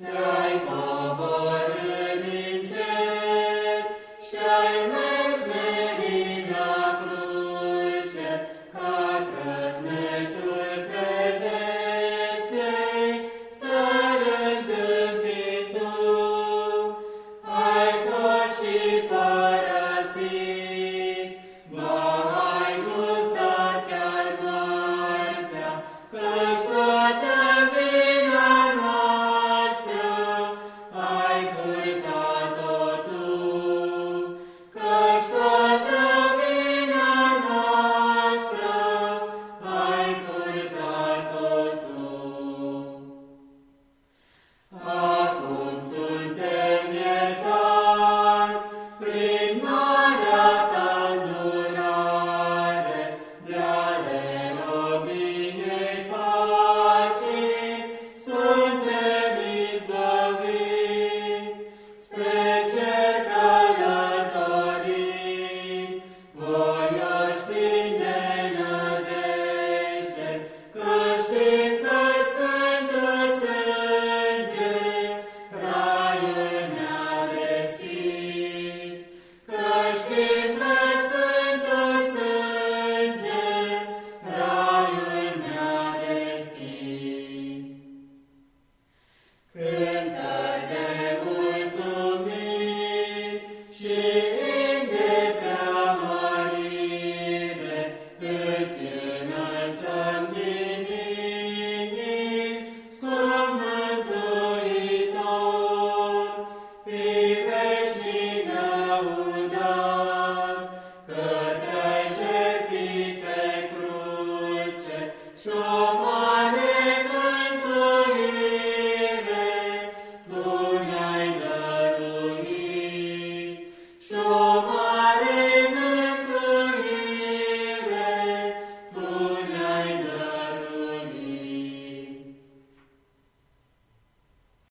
Thy power in te,